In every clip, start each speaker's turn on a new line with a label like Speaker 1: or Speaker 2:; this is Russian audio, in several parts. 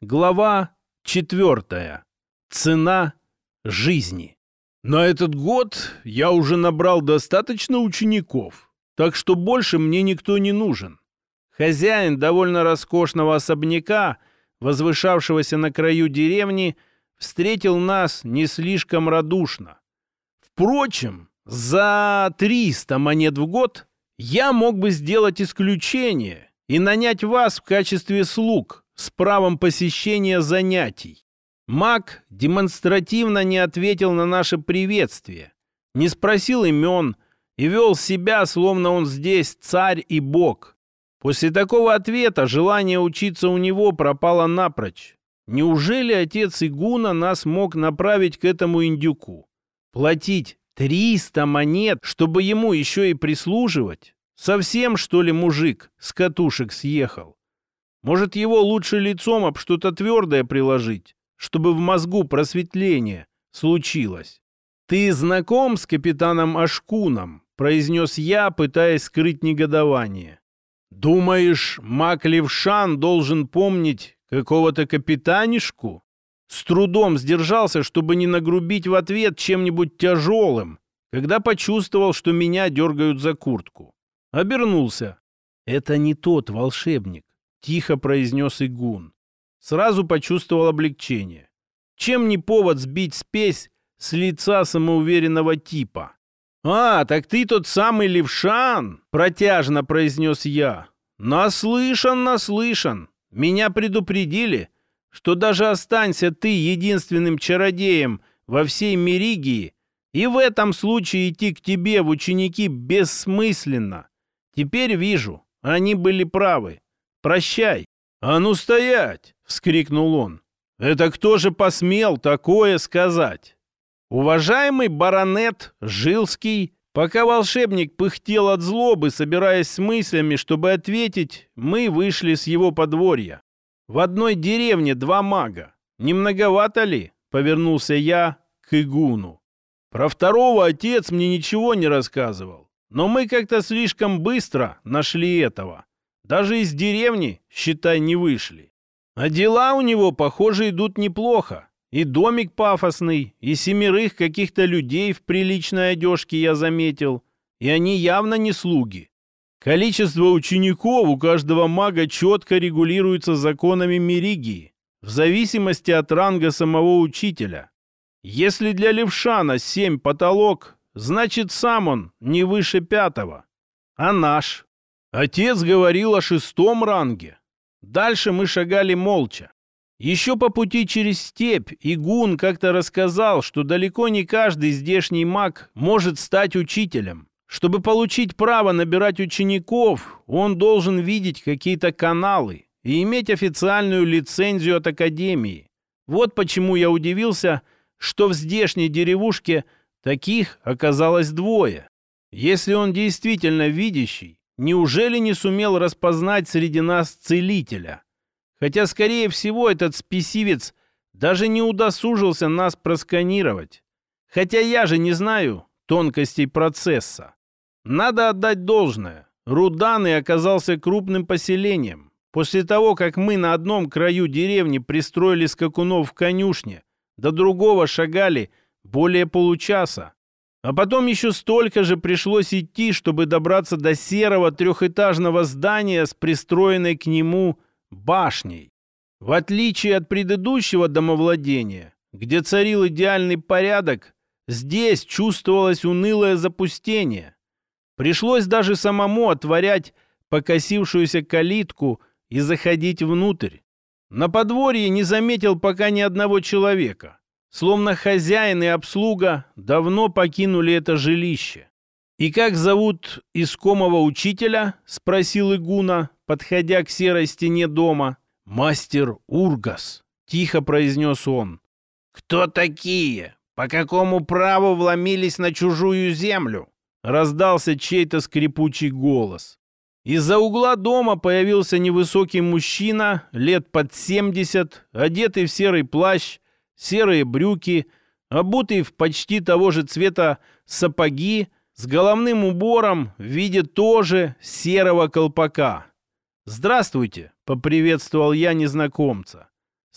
Speaker 1: Глава четвертая. Цена жизни. На этот год я уже набрал достаточно учеников, так что больше мне никто не нужен. Хозяин довольно роскошного особняка, возвышавшегося на краю деревни, встретил нас не слишком радушно. Впрочем, за 300 монет в год я мог бы сделать исключение и нанять вас в качестве слуг с правом посещения занятий. Маг демонстративно не ответил на наше приветствие, не спросил имен и вел себя, словно он здесь царь и бог. После такого ответа желание учиться у него пропало напрочь. Неужели отец Игуна нас мог направить к этому индюку? Платить 300 монет, чтобы ему еще и прислуживать? Совсем, что ли, мужик с катушек съехал? Может, его лучше лицом об что-то твердое приложить, чтобы в мозгу просветление случилось? «Ты знаком с капитаном Ашкуном?» — произнес я, пытаясь скрыть негодование. «Думаешь, маг Левшан должен помнить какого-то капитанишку?» С трудом сдержался, чтобы не нагрубить в ответ чем-нибудь тяжелым, когда почувствовал, что меня дергают за куртку. Обернулся. «Это не тот волшебник», — тихо произнес Игун. Сразу почувствовал облегчение. Чем не повод сбить спесь с лица самоуверенного типа? «А, так ты тот самый левшан!» — протяжно произнес я. «Наслышан, наслышан! Меня предупредили, что даже останься ты единственным чародеем во всей Меригии, и в этом случае идти к тебе в ученики бессмысленно. Теперь вижу, они были правы. Прощай!» «А ну стоять!» — вскрикнул он. «Это кто же посмел такое сказать?» Уважаемый баронет Жилский, пока волшебник пыхтел от злобы, собираясь с мыслями, чтобы ответить, мы вышли с его подворья. В одной деревне два мага. Не многовато ли? Повернулся я к Игуну. Про второго отец мне ничего не рассказывал. Но мы как-то слишком быстро нашли этого. Даже из деревни, считай, не вышли. А дела у него, похоже, идут неплохо. И домик пафосный, и семерых каких-то людей в приличной одежке я заметил. И они явно не слуги. Количество учеников у каждого мага четко регулируется законами Меригии, в зависимости от ранга самого учителя. Если для Левшана семь потолок, значит сам он не выше пятого. А наш? Отец говорил о шестом ранге. Дальше мы шагали молча. Еще по пути через степь Игун как-то рассказал, что далеко не каждый здешний маг может стать учителем. Чтобы получить право набирать учеников, он должен видеть какие-то каналы и иметь официальную лицензию от Академии. Вот почему я удивился, что в здешней деревушке таких оказалось двое. Если он действительно видящий, неужели не сумел распознать среди нас целителя? Хотя, скорее всего, этот спесивец даже не удосужился нас просканировать. Хотя я же не знаю тонкостей процесса. Надо отдать должное. Руданы оказался крупным поселением. После того, как мы на одном краю деревни пристроили скакунов в конюшне, до другого шагали более получаса. А потом еще столько же пришлось идти, чтобы добраться до серого трехэтажного здания с пристроенной к нему башней. В отличие от предыдущего домовладения, где царил идеальный порядок, здесь чувствовалось унылое запустение. Пришлось даже самому отворять покосившуюся калитку и заходить внутрь. На подворье не заметил пока ни одного человека. Словно хозяин и обслуга давно покинули это жилище. «И как зовут искомого учителя?» — спросил Игуна, подходя к серой стене дома. «Мастер Ургас», — тихо произнес он. «Кто такие? По какому праву вломились на чужую землю?» Раздался чей-то скрипучий голос. Из-за угла дома появился невысокий мужчина, лет под семьдесят, одетый в серый плащ, серые брюки, обутый в почти того же цвета сапоги, с головным убором в виде тоже серого колпака. «Здравствуйте!» — поприветствовал я незнакомца.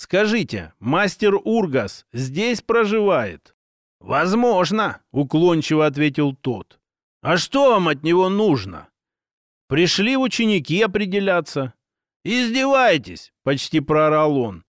Speaker 1: Скажите, мастер Ургас здесь проживает?» «Возможно», — уклончиво ответил тот. «А что вам от него нужно?» «Пришли ученики определяться». «Издевайтесь!» — почти проорал он.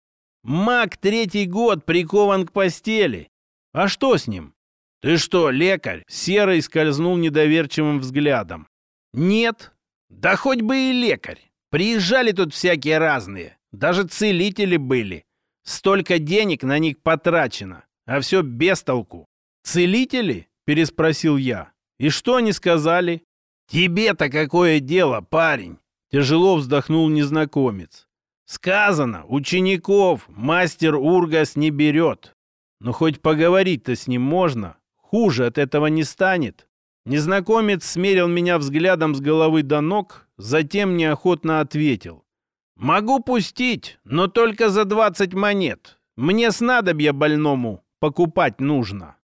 Speaker 1: «Маг третий год прикован к постели. А что с ним?» «Ты что, лекарь?» — Серый скользнул недоверчивым взглядом. «Нет. Да хоть бы и лекарь. Приезжали тут всякие разные. Даже целители были. Столько денег на них потрачено, а все без толку. «Целители?» — переспросил я. «И что они сказали?» «Тебе-то какое дело, парень?» — тяжело вздохнул незнакомец. «Сказано, учеников мастер Ургас не берет. Но хоть поговорить-то с ним можно. Хуже от этого не станет». Незнакомец смерил меня взглядом с головы до ног, затем неохотно ответил. «Могу пустить, но только за двадцать монет. Мне снадобья больному покупать нужно».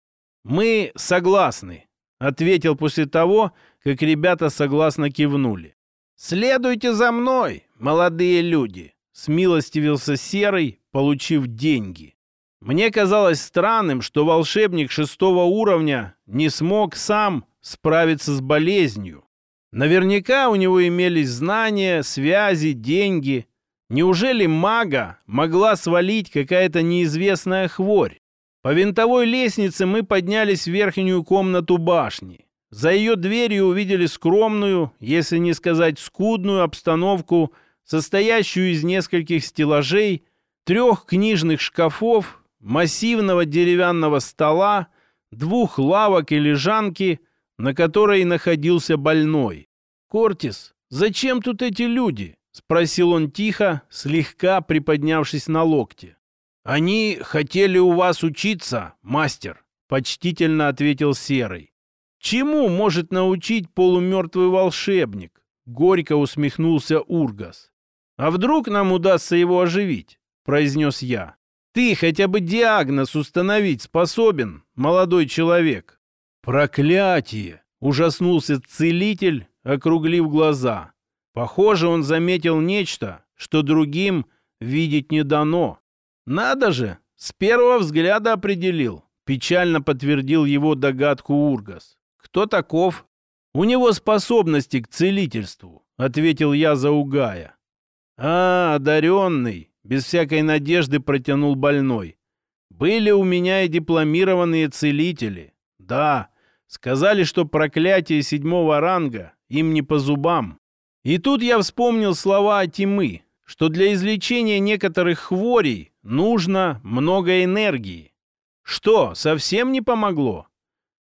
Speaker 1: «Мы согласны», — ответил после того, как ребята согласно кивнули. «Следуйте за мной, молодые люди», — смилостивился Серый, получив деньги. Мне казалось странным, что волшебник шестого уровня не смог сам справиться с болезнью. Наверняка у него имелись знания, связи, деньги. Неужели мага могла свалить какая-то неизвестная хворь? По винтовой лестнице мы поднялись в верхнюю комнату башни. За ее дверью увидели скромную, если не сказать скудную обстановку, состоящую из нескольких стеллажей, трех книжных шкафов, массивного деревянного стола, двух лавок и лежанки, на которой находился больной. «Кортис, зачем тут эти люди?» — спросил он тихо, слегка приподнявшись на локте. «Они хотели у вас учиться, мастер», — почтительно ответил Серый. «Чему может научить полумертвый волшебник?» — горько усмехнулся Ургас. «А вдруг нам удастся его оживить?» — произнес я. «Ты хотя бы диагноз установить способен, молодой человек?» «Проклятие!» — ужаснулся целитель, округлив глаза. Похоже, он заметил нечто, что другим видеть не дано. «Надо же! С первого взгляда определил!» Печально подтвердил его догадку Ургас. «Кто таков?» «У него способности к целительству», — ответил я за Угая. «А, одаренный!» — без всякой надежды протянул больной. «Были у меня и дипломированные целители. Да, сказали, что проклятие седьмого ранга им не по зубам. И тут я вспомнил слова Тимы, что для излечения некоторых хворей нужно много энергии. Что, совсем не помогло?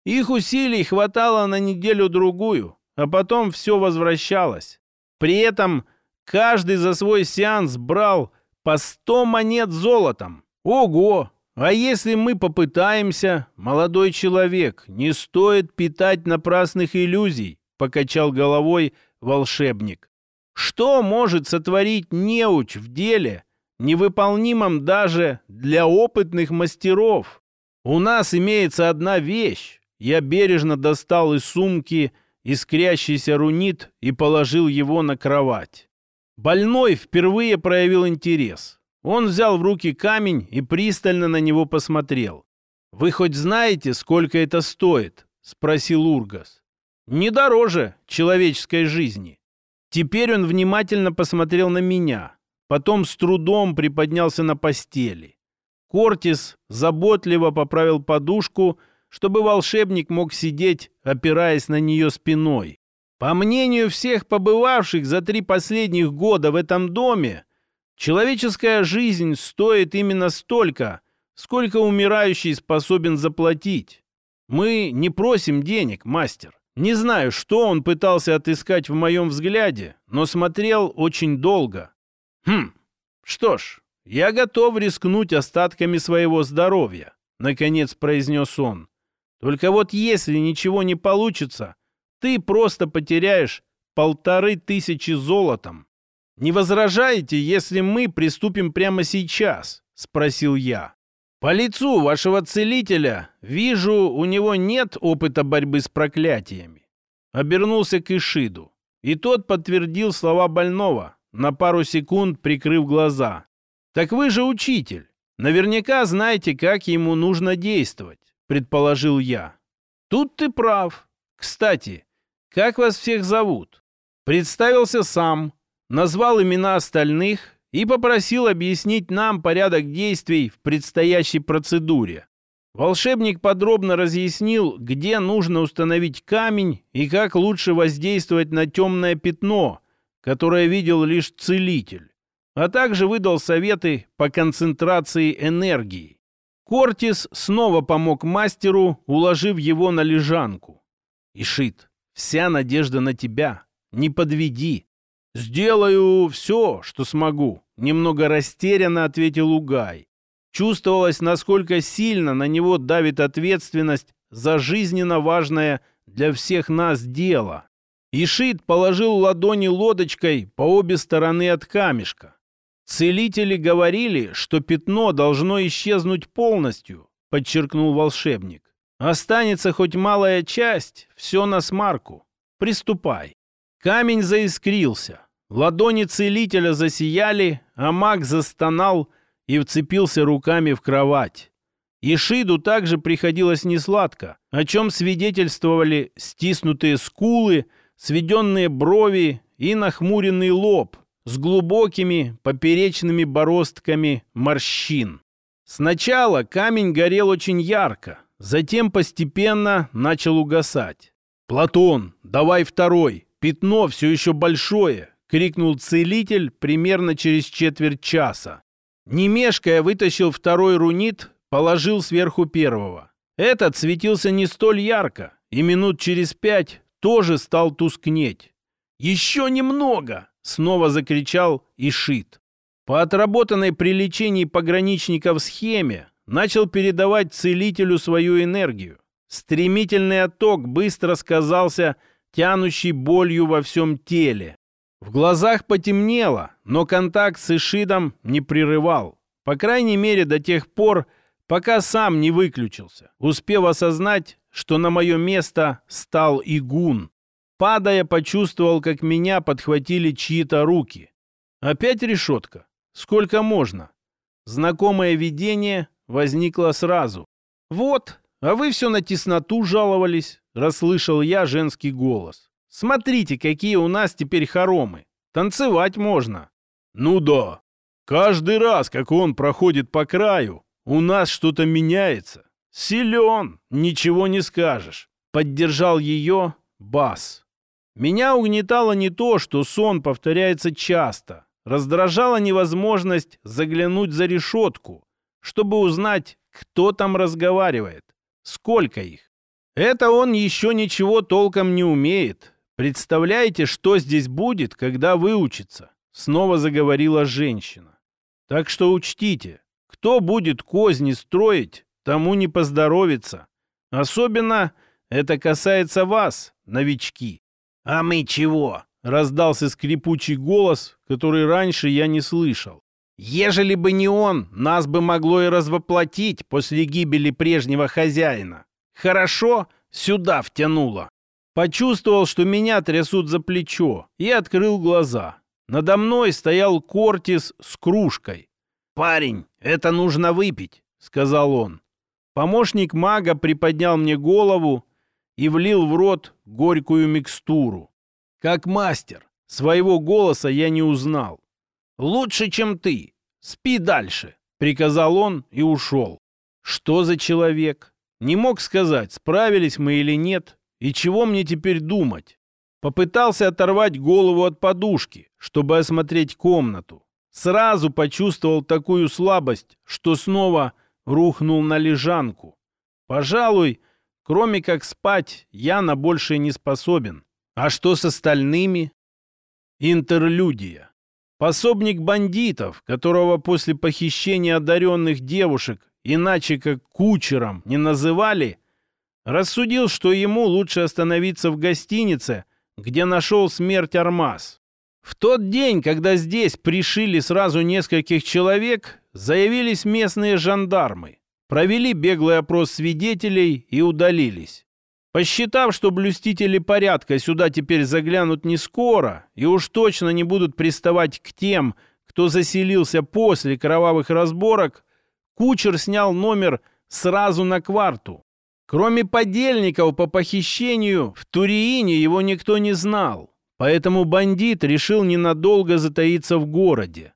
Speaker 1: Их усилий хватало на неделю-другую, а потом все возвращалось. При этом каждый за свой сеанс брал по 100 монет золотом. Ого! А если мы попытаемся, молодой человек, не стоит питать напрасных иллюзий, покачал головой волшебник. Что может сотворить неуч в деле, невыполнимом даже для опытных мастеров? У нас имеется одна вещь. Я бережно достал из сумки искрящийся рунит и положил его на кровать. Больной впервые проявил интерес. Он взял в руки камень и пристально на него посмотрел. «Вы хоть знаете, сколько это стоит?» — спросил Ургас. «Не дороже человеческой жизни». Теперь он внимательно посмотрел на меня, потом с трудом приподнялся на постели. Кортис заботливо поправил подушку, чтобы волшебник мог сидеть, опираясь на нее спиной. По мнению всех побывавших за три последних года в этом доме, человеческая жизнь стоит именно столько, сколько умирающий способен заплатить. Мы не просим денег, мастер. Не знаю, что он пытался отыскать в моем взгляде, но смотрел очень долго. Хм, что ж, я готов рискнуть остатками своего здоровья, наконец произнес он. Только вот если ничего не получится, ты просто потеряешь полторы тысячи золотом. Не возражаете, если мы приступим прямо сейчас? Спросил я. «По лицу вашего целителя вижу, у него нет опыта борьбы с проклятиями». Обернулся к Ишиду, и тот подтвердил слова больного, на пару секунд прикрыв глаза. Так вы же учитель. Наверняка знаете, как ему нужно действовать, предположил я. Тут ты прав. Кстати, как вас всех зовут? Представился сам, назвал имена остальных и попросил объяснить нам порядок действий в предстоящей процедуре. Волшебник подробно разъяснил, где нужно установить камень и как лучше воздействовать на темное пятно, которое видел лишь целитель, а также выдал советы по концентрации энергии. Кортис снова помог мастеру, уложив его на лежанку. «Ишит, вся надежда на тебя. Не подведи. «Сделаю все, что смогу», — немного растерянно ответил Угай. Чувствовалось, насколько сильно на него давит ответственность за жизненно важное для всех нас дело. Ишит положил ладони лодочкой по обе стороны от камешка. «Целители говорили, что пятно должно исчезнуть полностью», — подчеркнул волшебник. «Останется хоть малая часть, все на смарку. Приступай». Камень заискрился. Ладони целителя засияли, а маг застонал и вцепился руками в кровать. Ишиду также приходилось несладко, о чем свидетельствовали стиснутые скулы, сведенные брови и нахмуренный лоб с глубокими поперечными бороздками морщин. Сначала камень горел очень ярко, затем постепенно начал угасать. «Платон, давай второй!» Пятно все еще большое!» — крикнул целитель примерно через четверть часа. Не мешкая, вытащил второй рунит, положил сверху первого. Этот светился не столь ярко, и минут через пять тоже стал тускнеть. «Еще немного!» — снова закричал Ишит. По отработанной при лечении пограничников схеме начал передавать целителю свою энергию. Стремительный отток быстро сказался тянущий болью во всем теле. В глазах потемнело, но контакт с Ишидом не прерывал. По крайней мере, до тех пор, пока сам не выключился, успев осознать, что на мое место стал Игун. Падая, почувствовал, как меня подхватили чьи-то руки. Опять решетка. Сколько можно? Знакомое видение возникло сразу. «Вот, а вы все на тесноту жаловались расслышал я женский голос. «Смотрите, какие у нас теперь хоромы! Танцевать можно!» «Ну да! Каждый раз, как он проходит по краю, у нас что-то меняется. Силен, ничего не скажешь!» Поддержал ее Бас. Меня угнетало не то, что сон повторяется часто. Раздражала невозможность заглянуть за решетку, чтобы узнать, кто там разговаривает, сколько их. Это он еще ничего толком не умеет. Представляете, что здесь будет, когда выучится? Снова заговорила женщина. Так что учтите, кто будет козни строить, тому не поздоровится. Особенно это касается вас, новички. А мы чего? Раздался скрипучий голос, который раньше я не слышал. Ежели бы не он, нас бы могло и развоплотить после гибели прежнего хозяина. Хорошо сюда втянуло. Почувствовал, что меня трясут за плечо, и открыл глаза. Надо мной стоял Кортис с кружкой. «Парень, это нужно выпить», — сказал он. Помощник мага приподнял мне голову и влил в рот горькую микстуру. Как мастер, своего голоса я не узнал. «Лучше, чем ты. Спи дальше», — приказал он и ушел. Что за человек? Не мог сказать, справились мы или нет, и чего мне теперь думать. Попытался оторвать голову от подушки, чтобы осмотреть комнату. Сразу почувствовал такую слабость, что снова рухнул на лежанку. Пожалуй, кроме как спать, я на большее не способен. А что с остальными? Интерлюдия. Пособник бандитов, которого после похищения одаренных девушек иначе как кучером не называли, рассудил, что ему лучше остановиться в гостинице, где нашел смерть Армаз. В тот день, когда здесь пришили сразу нескольких человек, заявились местные жандармы, провели беглый опрос свидетелей и удалились. Посчитав, что блюстители порядка сюда теперь заглянут не скоро и уж точно не будут приставать к тем, кто заселился после кровавых разборок, кучер снял номер сразу на кварту. Кроме подельников по похищению, в Туриине его никто не знал, поэтому бандит решил ненадолго затаиться в городе.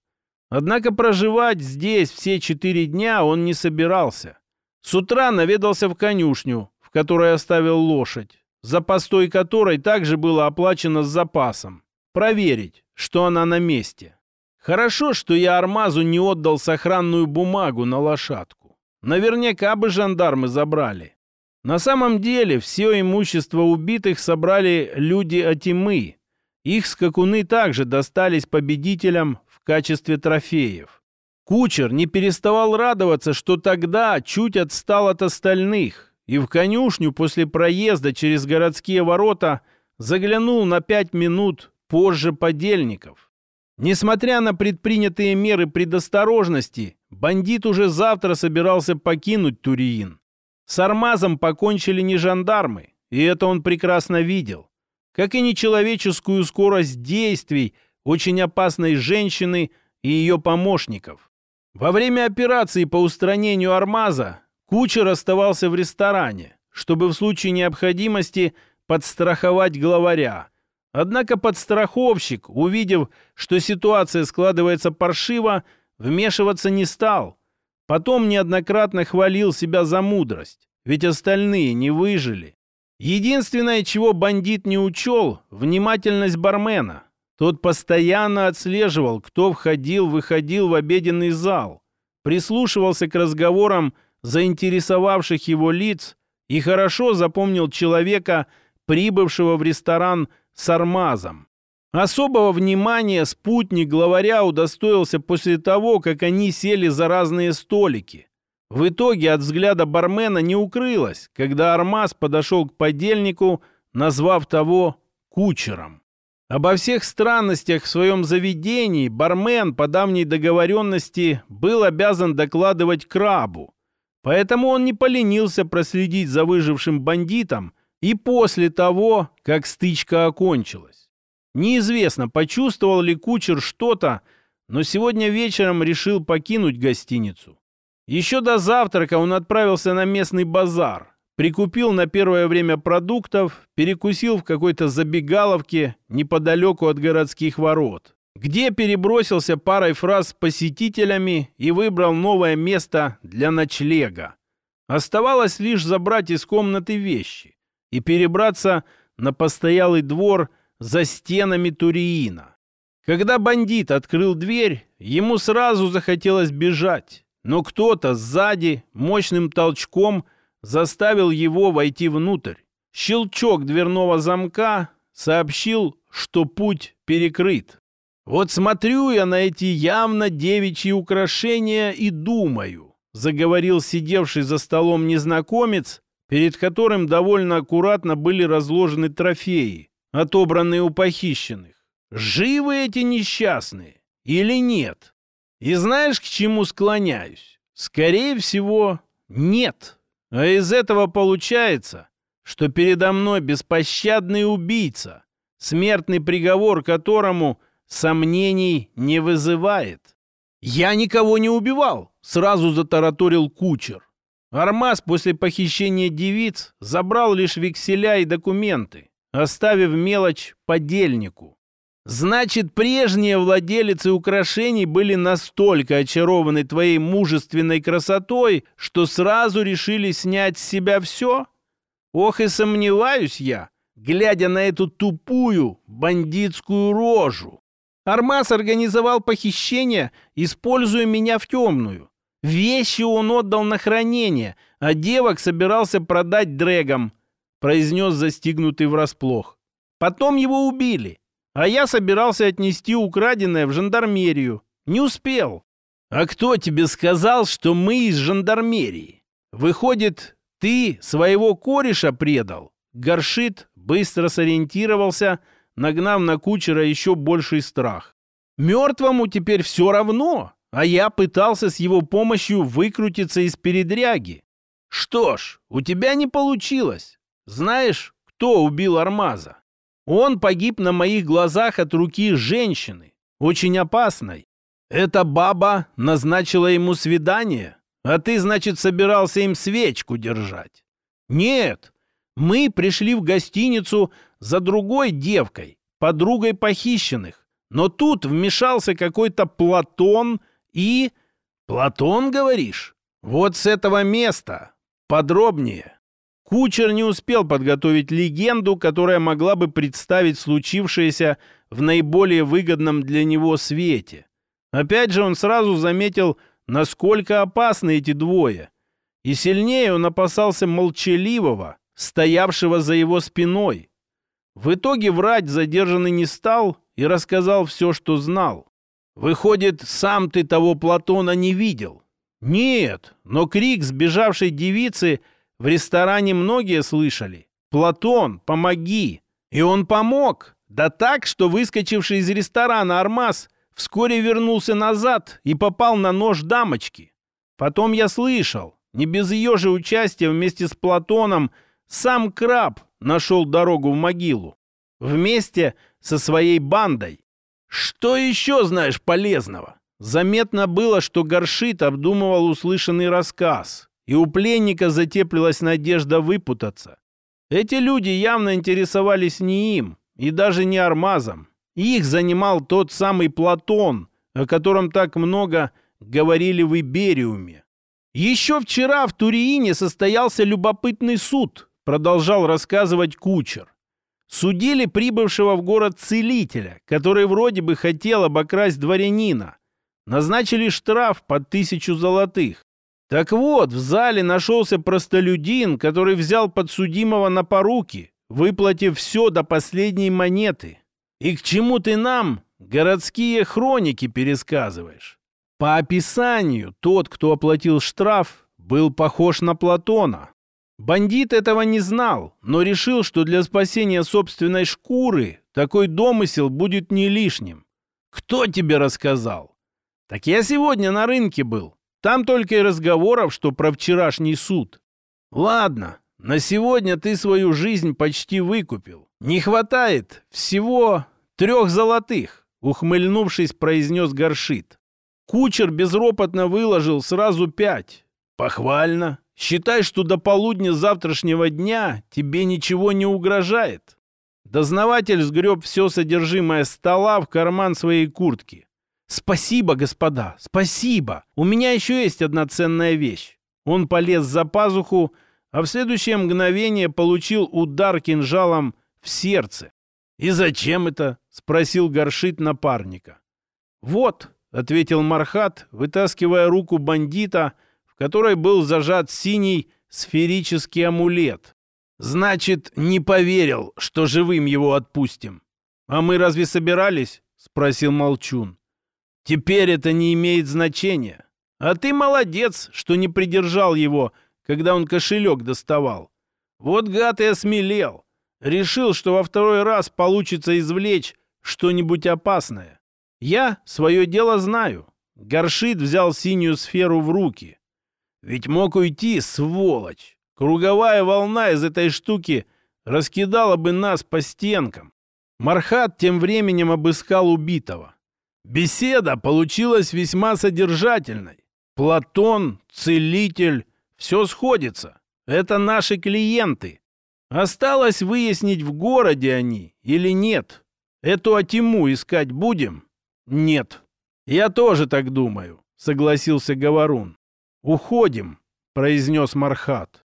Speaker 1: Однако проживать здесь все четыре дня он не собирался. С утра наведался в конюшню, в которой оставил лошадь, за постой которой также было оплачено с запасом. Проверить, что она на месте. Хорошо, что я Армазу не отдал сохранную бумагу на лошадку. Наверняка бы жандармы забрали. На самом деле, все имущество убитых собрали люди Атимы. Их скакуны также достались победителям в качестве трофеев. Кучер не переставал радоваться, что тогда чуть отстал от остальных, и в конюшню после проезда через городские ворота заглянул на пять минут позже подельников. Несмотря на предпринятые меры предосторожности, бандит уже завтра собирался покинуть Туриин. С Армазом покончили не жандармы, и это он прекрасно видел. Как и нечеловеческую скорость действий очень опасной женщины и ее помощников. Во время операции по устранению Армаза кучер оставался в ресторане, чтобы в случае необходимости подстраховать главаря, Однако подстраховщик, увидев, что ситуация складывается паршиво, вмешиваться не стал. Потом неоднократно хвалил себя за мудрость, ведь остальные не выжили. Единственное, чего бандит не учел – внимательность бармена. Тот постоянно отслеживал, кто входил-выходил в обеденный зал, прислушивался к разговорам заинтересовавших его лиц и хорошо запомнил человека, прибывшего в ресторан – с Армазом. Особого внимания спутник главаря удостоился после того, как они сели за разные столики. В итоге от взгляда бармена не укрылось, когда Армаз подошел к подельнику, назвав того кучером. Обо всех странностях в своем заведении бармен по давней договоренности был обязан докладывать крабу. Поэтому он не поленился проследить за выжившим бандитом и после того, как стычка окончилась. Неизвестно, почувствовал ли кучер что-то, но сегодня вечером решил покинуть гостиницу. Еще до завтрака он отправился на местный базар, прикупил на первое время продуктов, перекусил в какой-то забегаловке неподалеку от городских ворот, где перебросился парой фраз с посетителями и выбрал новое место для ночлега. Оставалось лишь забрать из комнаты вещи и перебраться на постоялый двор за стенами Туриина. Когда бандит открыл дверь, ему сразу захотелось бежать, но кто-то сзади мощным толчком заставил его войти внутрь. Щелчок дверного замка сообщил, что путь перекрыт. «Вот смотрю я на эти явно девичьи украшения и думаю», заговорил сидевший за столом незнакомец, перед которым довольно аккуратно были разложены трофеи, отобранные у похищенных. Живы эти несчастные или нет? И знаешь, к чему склоняюсь? Скорее всего, нет. А из этого получается, что передо мной беспощадный убийца, смертный приговор которому сомнений не вызывает. «Я никого не убивал!» — сразу затараторил кучер. Армаз после похищения девиц забрал лишь векселя и документы, оставив мелочь подельнику. Значит, прежние владелицы украшений были настолько очарованы твоей мужественной красотой, что сразу решили снять с себя все? Ох и сомневаюсь я, глядя на эту тупую бандитскую рожу. Армаз организовал похищение, используя меня в темную. Вещи он отдал на хранение, а девок собирался продать дрэгам, произнес застигнутый врасплох. Потом его убили, а я собирался отнести украденное в жандармерию. Не успел. А кто тебе сказал, что мы из жандармерии? Выходит, ты своего кореша предал? Горшит быстро сориентировался, нагнав на кучера еще больший страх. Мертвому теперь все равно, а я пытался с его помощью выкрутиться из передряги. Что ж, у тебя не получилось. Знаешь, кто убил Армаза? Он погиб на моих глазах от руки женщины, очень опасной. Эта баба назначила ему свидание, а ты, значит, собирался им свечку держать. Нет, мы пришли в гостиницу за другой девкой, подругой похищенных. Но тут вмешался какой-то Платон и... Платон, говоришь? Вот с этого места. Подробнее. Кучер не успел подготовить легенду, которая могла бы представить случившееся в наиболее выгодном для него свете. Опять же, он сразу заметил, насколько опасны эти двое. И сильнее он опасался молчаливого, стоявшего за его спиной. В итоге врать задержанный не стал и рассказал все, что знал. «Выходит, сам ты того Платона не видел?» «Нет, но крик сбежавшей девицы в ресторане многие слышали. «Платон, помоги!» И он помог. Да так, что выскочивший из ресторана Армаз вскоре вернулся назад и попал на нож дамочки. Потом я слышал, не без ее же участия вместе с Платоном сам краб нашел дорогу в могилу. Вместе со своей бандой. Что еще знаешь полезного? Заметно было, что Горшит обдумывал услышанный рассказ, и у пленника затеплилась надежда выпутаться. Эти люди явно интересовались не им, и даже не Армазом. Их занимал тот самый Платон, о котором так много говорили в Ибериуме. Еще вчера в Туриине состоялся любопытный суд, продолжал рассказывать кучер. Судили прибывшего в город целителя, который вроде бы хотел обокрасть дворянина. Назначили штраф под тысячу золотых. Так вот, в зале нашелся простолюдин, который взял подсудимого на поруки, выплатив все до последней монеты. И к чему ты нам городские хроники пересказываешь? По описанию, тот, кто оплатил штраф, был похож на Платона. Бандит этого не знал, но решил, что для спасения собственной шкуры такой домысел будет не лишним. Кто тебе рассказал? Так я сегодня на рынке был. Там только и разговоров, что про вчерашний суд. Ладно, на сегодня ты свою жизнь почти выкупил. Не хватает всего трех золотых, ухмыльнувшись, произнес Горшит. Кучер безропотно выложил сразу пять. Похвально. Считай, что до полудня завтрашнего дня тебе ничего не угрожает. Дознаватель сгреб все содержимое стола в карман своей куртки. «Спасибо, господа, спасибо! У меня еще есть одна ценная вещь». Он полез за пазуху, а в следующее мгновение получил удар кинжалом в сердце. «И зачем это?» — спросил горшит напарника. «Вот», — ответил Мархат, вытаскивая руку бандита, которой был зажат синий сферический амулет. «Значит, не поверил, что живым его отпустим». «А мы разве собирались?» — спросил Молчун. Теперь это не имеет значения. А ты молодец, что не придержал его, когда он кошелек доставал. Вот гад и осмелел. Решил, что во второй раз получится извлечь что-нибудь опасное. Я свое дело знаю. Горшит взял синюю сферу в руки. Ведь мог уйти, сволочь. Круговая волна из этой штуки раскидала бы нас по стенкам. Мархат тем временем обыскал убитого. Беседа получилась весьма содержательной. Платон, целитель, все сходится. Это наши клиенты. Осталось выяснить, в городе они или нет. Эту Атиму искать будем? Нет. Я тоже так думаю, согласился Говорун. Уходим, произнес Мархат.